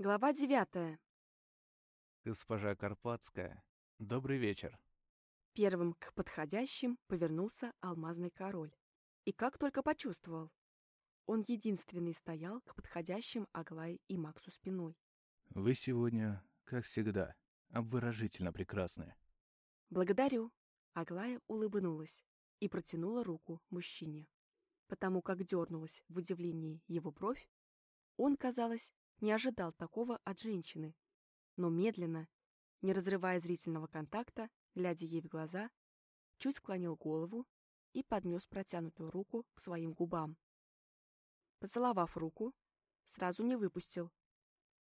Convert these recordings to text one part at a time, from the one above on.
Глава девятая. Госпожа Карпатская, добрый вечер. Первым к подходящим повернулся алмазный король. И как только почувствовал. Он единственный стоял к подходящим Аглае и Максу спиной. Вы сегодня, как всегда, обворожительно прекрасны. «Благодарю». Аглая улыбнулась и протянула руку мужчине. Потому как дернулась в удивлении его бровь, он, казалось, не ожидал такого от женщины, но медленно, не разрывая зрительного контакта, глядя ей в глаза, чуть склонил голову и поднес протянутую руку к своим губам. Поцеловав руку, сразу не выпустил.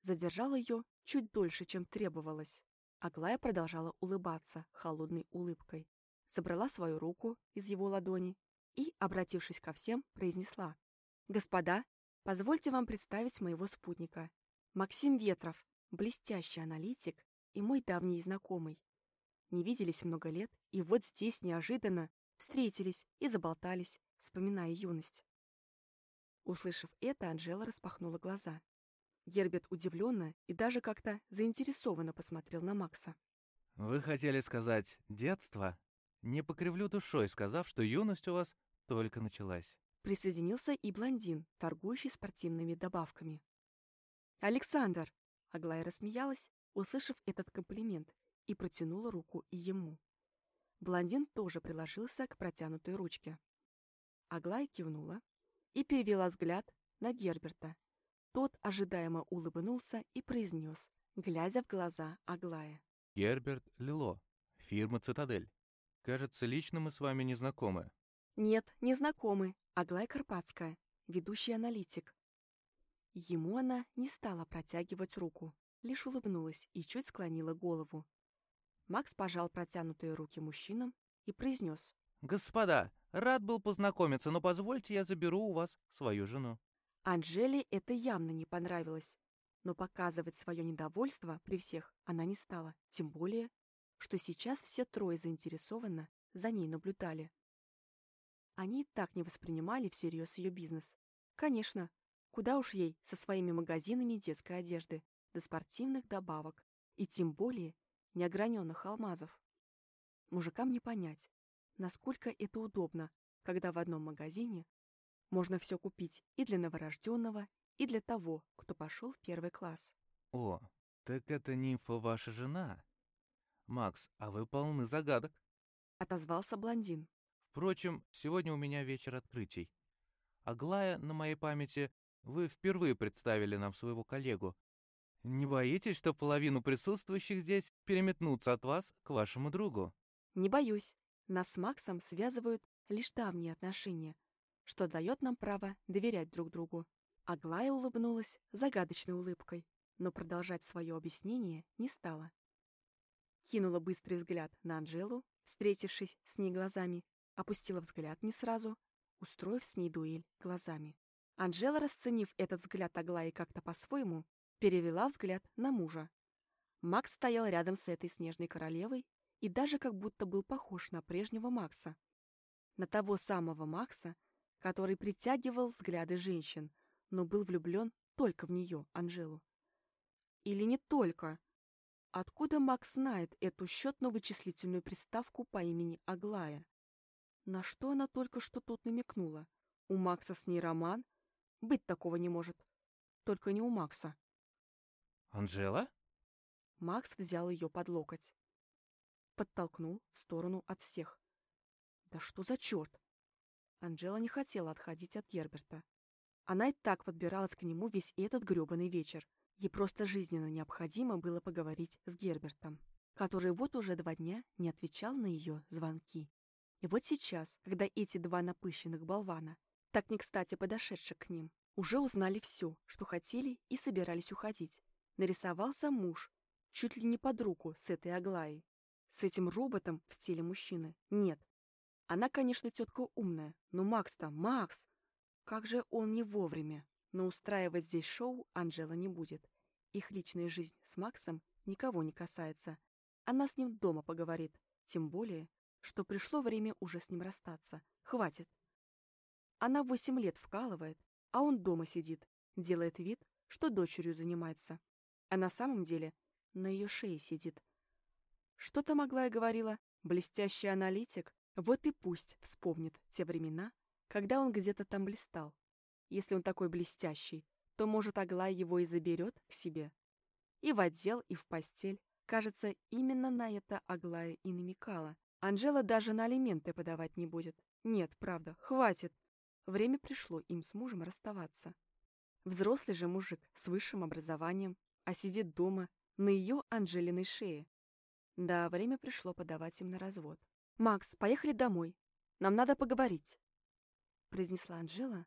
Задержал ее чуть дольше, чем требовалось. Аглая продолжала улыбаться холодной улыбкой. Забрала свою руку из его ладони и, обратившись ко всем, произнесла. «Господа, Позвольте вам представить моего спутника. Максим Ветров, блестящий аналитик и мой давний знакомый. Не виделись много лет, и вот здесь неожиданно встретились и заболтались, вспоминая юность. Услышав это, Анжела распахнула глаза. Герберт удивленно и даже как-то заинтересованно посмотрел на Макса. «Вы хотели сказать «детство»?» Не покривлю душой, сказав, что юность у вас только началась. Присоединился и блондин, торгующий спортивными добавками. «Александр!» — Аглая рассмеялась, услышав этот комплимент, и протянула руку и ему. Блондин тоже приложился к протянутой ручке. Аглая кивнула и перевела взгляд на Герберта. Тот ожидаемо улыбнулся и произнес, глядя в глаза Аглая. «Герберт Лило, фирма «Цитадель». Кажется, лично мы с вами не знакомы». «Нет, не знакомы. Аглая Карпатская, ведущий аналитик. Ему она не стала протягивать руку, лишь улыбнулась и чуть склонила голову. Макс пожал протянутые руки мужчинам и произнес. «Господа, рад был познакомиться, но позвольте я заберу у вас свою жену». Анжеле это явно не понравилось, но показывать свое недовольство при всех она не стала, тем более, что сейчас все трое заинтересованно за ней наблюдали. Они и так не воспринимали всерьез ее бизнес. Конечно, куда уж ей со своими магазинами детской одежды, до спортивных добавок, и тем более неограненных алмазов. Мужикам не понять, насколько это удобно, когда в одном магазине можно все купить и для новорожденного, и для того, кто пошел в первый класс. О, так это нимфа ваша жена. Макс, а вы полны загадок. Отозвался блондин. Впрочем, сегодня у меня вечер открытий. Аглая, на моей памяти, вы впервые представили нам своего коллегу. Не боитесь, что половину присутствующих здесь переметнутся от вас к вашему другу? Не боюсь. Нас с Максом связывают лишь давние отношения, что дает нам право доверять друг другу. Аглая улыбнулась загадочной улыбкой, но продолжать свое объяснение не стала. Кинула быстрый взгляд на Анжелу, встретившись с ней глазами, опустила взгляд не сразу, устроив с ней дуэль глазами. Анжела, расценив этот взгляд Аглаи как-то по-своему, перевела взгляд на мужа. Макс стоял рядом с этой снежной королевой и даже как будто был похож на прежнего Макса. На того самого Макса, который притягивал взгляды женщин, но был влюблен только в нее, Анжелу. Или не только. Откуда Макс знает эту счетно-вычислительную приставку по имени Аглая? На что она только что тут намекнула? У Макса с ней роман? Быть такого не может. Только не у Макса. «Анжела?» Макс взял ее под локоть. Подтолкнул в сторону от всех. «Да что за черт?» Анжела не хотела отходить от Герберта. Она и так подбиралась к нему весь этот грёбаный вечер. Ей просто жизненно необходимо было поговорить с Гербертом, который вот уже два дня не отвечал на ее звонки. И вот сейчас, когда эти два напыщенных болвана, так не кстати подошедших к ним, уже узнали все, что хотели и собирались уходить, нарисовался муж, чуть ли не под руку с этой Аглаей. С этим роботом в теле мужчины нет. Она, конечно, тетка умная, но Макс-то, Макс! Как же он не вовремя. Но устраивать здесь шоу Анжела не будет. Их личная жизнь с Максом никого не касается. Она с ним дома поговорит. Тем более, что пришло время уже с ним расстаться. Хватит. Она восемь лет вкалывает, а он дома сидит, делает вид, что дочерью занимается. а на самом деле на ее шее сидит. Что там Аглая говорила? Блестящий аналитик? Вот и пусть вспомнит те времена, когда он где-то там блистал. Если он такой блестящий, то, может, Аглая его и заберет к себе. И в отдел, и в постель. Кажется, именно на это Аглая и намекала. Анжела даже на алименты подавать не будет. Нет, правда, хватит. Время пришло им с мужем расставаться. Взрослый же мужик с высшим образованием, а сидит дома на ее Анжелиной шее. Да, время пришло подавать им на развод. «Макс, поехали домой. Нам надо поговорить», — произнесла Анжела,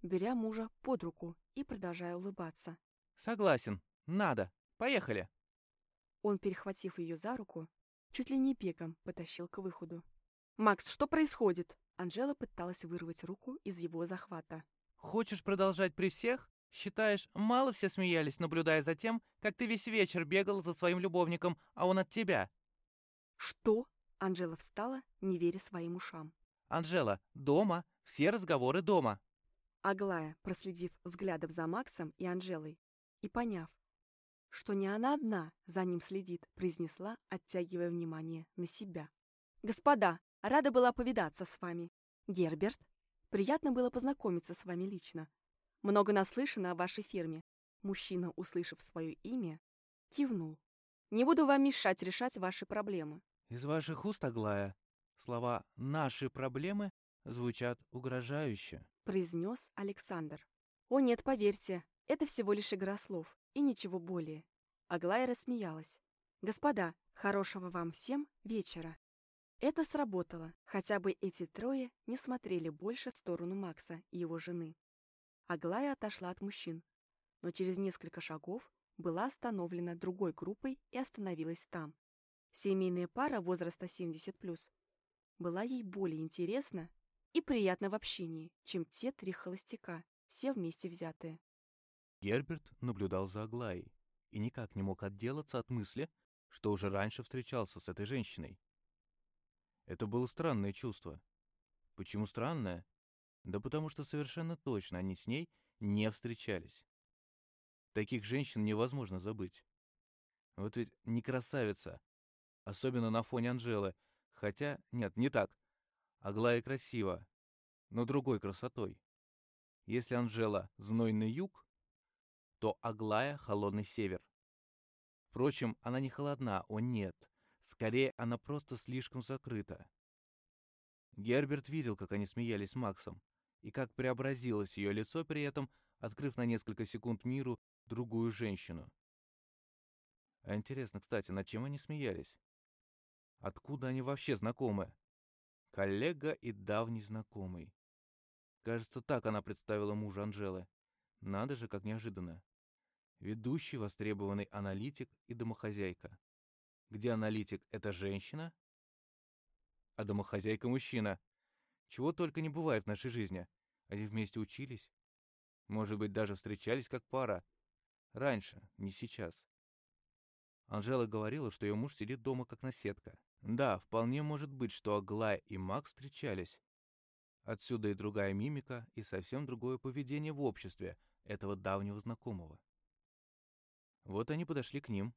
беря мужа под руку и продолжая улыбаться. «Согласен. Надо. Поехали». Он, перехватив ее за руку, чуть ли не пеком потащил к выходу. «Макс, что происходит?» Анжела пыталась вырвать руку из его захвата. «Хочешь продолжать при всех? Считаешь, мало все смеялись, наблюдая за тем, как ты весь вечер бегал за своим любовником, а он от тебя?» «Что?» Анжела встала, не веря своим ушам. «Анжела, дома. Все разговоры дома». Аглая, проследив взглядом за Максом и Анжелой и поняв, что не она одна за ним следит, произнесла, оттягивая внимание на себя. «Господа, рада была повидаться с вами. Герберт, приятно было познакомиться с вами лично. Много наслышано о вашей фирме». Мужчина, услышав свое имя, кивнул. «Не буду вам мешать решать ваши проблемы». «Из ваших уст, Аглая, слова «наши проблемы» звучат угрожающе», — произнес Александр. «О нет, поверьте, это всего лишь игра слов и ничего более». Аглая рассмеялась. «Господа, хорошего вам всем вечера». Это сработало, хотя бы эти трое не смотрели больше в сторону Макса и его жены. Аглая отошла от мужчин, но через несколько шагов была остановлена другой группой и остановилась там. Семейная пара возраста 70+, была ей более интересна и приятна в общении, чем те три холостяка, все вместе взятые. Герберт наблюдал за Аглаей и никак не мог отделаться от мысли, что уже раньше встречался с этой женщиной. Это было странное чувство. Почему странное? Да потому что совершенно точно они с ней не встречались. Таких женщин невозможно забыть. Вот ведь не красавица, особенно на фоне Анжелы, хотя, нет, не так. Аглая красива, но другой красотой. Если Анжела — знойный юг, то Аглая — холодный север. Впрочем, она не холодна, о нет. Скорее, она просто слишком закрыта. Герберт видел, как они смеялись с Максом, и как преобразилось ее лицо при этом, открыв на несколько секунд миру другую женщину. А интересно, кстати, над чем они смеялись? Откуда они вообще знакомы? Коллега и давний знакомый. Кажется, так она представила мужа Анжелы. Надо же, как неожиданно. Ведущий, востребованный аналитик и домохозяйка. Где аналитик — это женщина, а домохозяйка — мужчина. Чего только не бывает в нашей жизни. Они вместе учились. Может быть, даже встречались как пара. Раньше, не сейчас. Анжела говорила, что ее муж сидит дома как наседка. Да, вполне может быть, что Аглая и Макс встречались. Отсюда и другая мимика, и совсем другое поведение в обществе этого давнего знакомого. Вот они подошли к ним,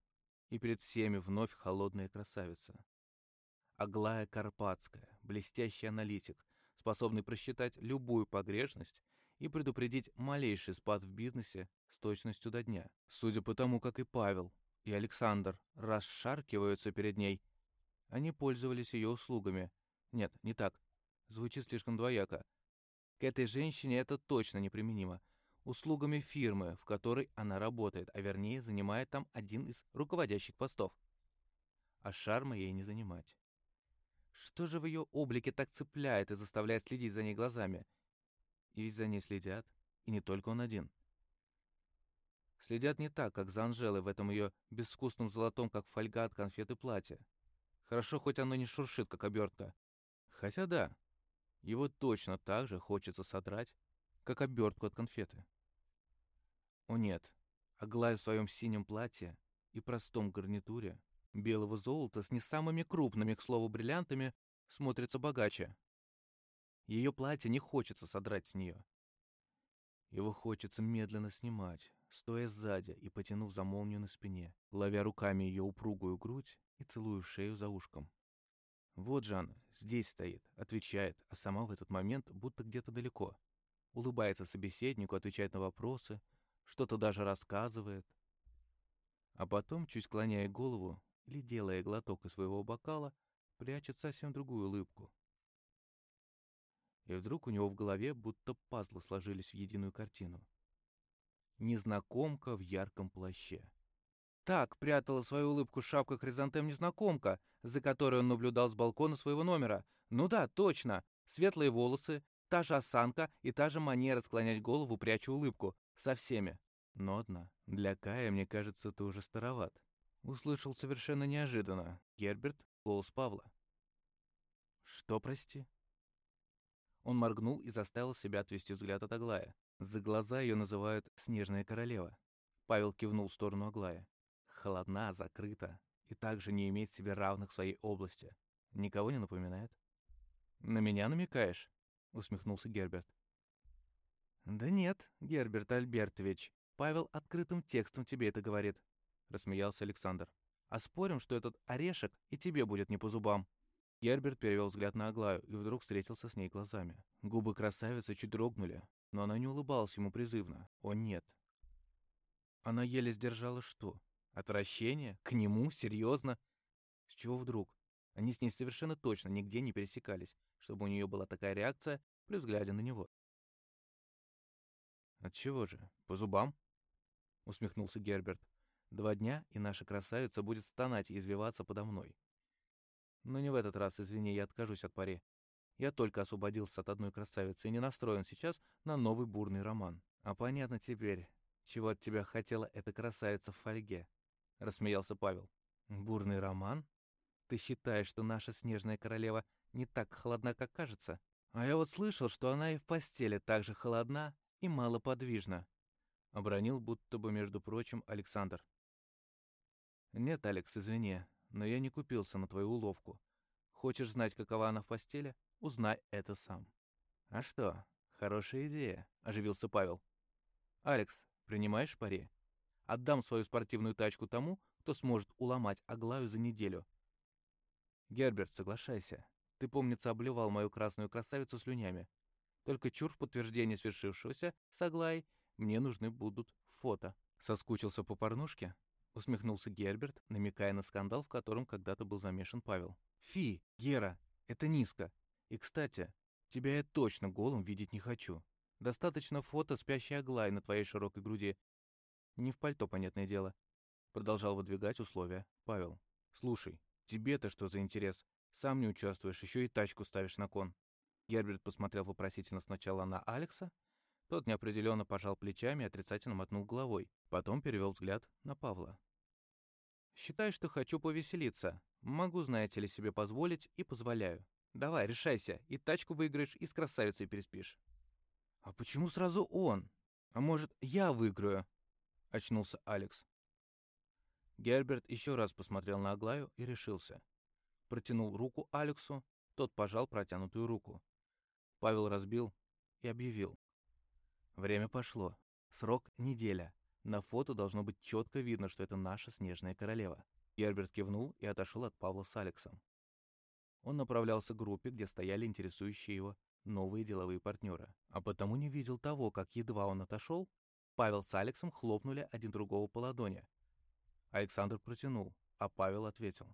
и перед всеми вновь холодная красавица. Аглая Карпатская, блестящий аналитик, способный просчитать любую погрешность и предупредить малейший спад в бизнесе с точностью до дня. Судя по тому, как и Павел, и Александр расшаркиваются перед ней, они пользовались ее услугами. Нет, не так. Звучит слишком двояко. К этой женщине это точно неприменимо. Услугами фирмы, в которой она работает, а вернее занимает там один из руководящих постов. А шарма ей не занимать. Что же в ее облике так цепляет и заставляет следить за ней глазами? И ведь за ней следят, и не только он один. Следят не так, как за Анжелой в этом ее безвкусном золотом, как фольга от конфеты платье. Хорошо, хоть оно не шуршит, как обертка. Хотя да, его точно так же хочется содрать, как обертку от конфеты. О нет, Аглая в своем синем платье и простом гарнитуре белого золота с не самыми крупными, к слову, бриллиантами, смотрится богаче. Ее платье не хочется содрать с нее. Его хочется медленно снимать, стоя сзади и потянув за молнию на спине, ловя руками ее упругую грудь и целую шею за ушком. Вот же она, здесь стоит, отвечает, а сама в этот момент будто где-то далеко. Улыбается собеседнику, отвечает на вопросы, что-то даже рассказывает. А потом, чуть склоняя голову или делая глоток из своего бокала, прячет совсем другую улыбку. И вдруг у него в голове будто пазлы сложились в единую картину. Незнакомка в ярком плаще. Так прятала свою улыбку шапка хризантем незнакомка, за которой он наблюдал с балкона своего номера. Ну да, точно. Светлые волосы, та же осанка и та же манера склонять голову, пряча улыбку. Со всеми. Но одна. Для Кая, мне кажется, ты уже староват. Услышал совершенно неожиданно. Герберт, голос Павла. Что, прости? Он моргнул и заставил себя отвести взгляд от Аглая. За глаза ее называют «Снежная королева». Павел кивнул в сторону Аглая. Холодна, закрыта и также не имеет себе равных в своей области. Никого не напоминает? «На меня намекаешь?» — усмехнулся Герберт. «Да нет, Герберт Альбертович, Павел открытым текстом тебе это говорит», — рассмеялся Александр. «А спорим, что этот орешек и тебе будет не по зубам». Герберт перевел взгляд на Аглаю и вдруг встретился с ней глазами. Губы красавицы чуть дрогнули, но она не улыбалась ему призывно. О, нет. Она еле сдержала что? Отвращение? К нему? Серьезно? С чего вдруг? Они с ней совершенно точно нигде не пересекались, чтобы у нее была такая реакция при взгляде на него. «Отчего же? По зубам?» — усмехнулся Герберт. «Два дня, и наша красавица будет стонать и извиваться подо мной. Но не в этот раз, извини, я откажусь от пари. Я только освободился от одной красавицы и не настроен сейчас на новый бурный роман. А понятно теперь, чего от тебя хотела эта красавица в фольге», — рассмеялся Павел. «Бурный роман? Ты считаешь, что наша снежная королева не так холодна, как кажется? А я вот слышал, что она и в постели так же холодна и малоподвижна», — обронил будто бы, между прочим, Александр. «Нет, Алекс, извини, но я не купился на твою уловку. Хочешь знать, какова она в постели? Узнай это сам». «А что? Хорошая идея», — оживился Павел. «Алекс, принимаешь пари? Отдам свою спортивную тачку тому, кто сможет уломать Аглаю за неделю. Герберт, соглашайся. Ты, помнится, обливал мою красную красавицу слюнями. Только чур в подтверждение свершившегося с Аглаей мне нужны будут фото. Соскучился по порнушке? Усмехнулся Герберт, намекая на скандал, в котором когда-то был замешан Павел. «Фи, Гера, это низко. И, кстати, тебя я точно голым видеть не хочу. Достаточно фото спящей Аглаи на твоей широкой груди. Не в пальто, понятное дело». Продолжал выдвигать условия Павел. «Слушай, тебе-то что за интерес? Сам не участвуешь, еще и тачку ставишь на кон». Герберт посмотрел вопросительно сначала на Алекса, тот неопределенно пожал плечами и отрицательно мотнул головой. Потом перевел взгляд на Павла. «Считай, что хочу повеселиться. Могу, знаете ли, себе позволить и позволяю. Давай, решайся, и тачку выиграешь, и с красавицей переспишь». «А почему сразу он? А может, я выиграю?» — очнулся Алекс. Герберт еще раз посмотрел на Аглаю и решился. Протянул руку Алексу, тот пожал протянутую руку. Павел разбил и объявил. Время пошло. Срок — неделя. На фото должно быть четко видно, что это наша снежная королева. Герберт кивнул и отошел от Павла с Алексом. Он направлялся к группе, где стояли интересующие его новые деловые партнеры. А потому не видел того, как едва он отошел, Павел с Алексом хлопнули один другого по ладони. Александр протянул, а Павел ответил.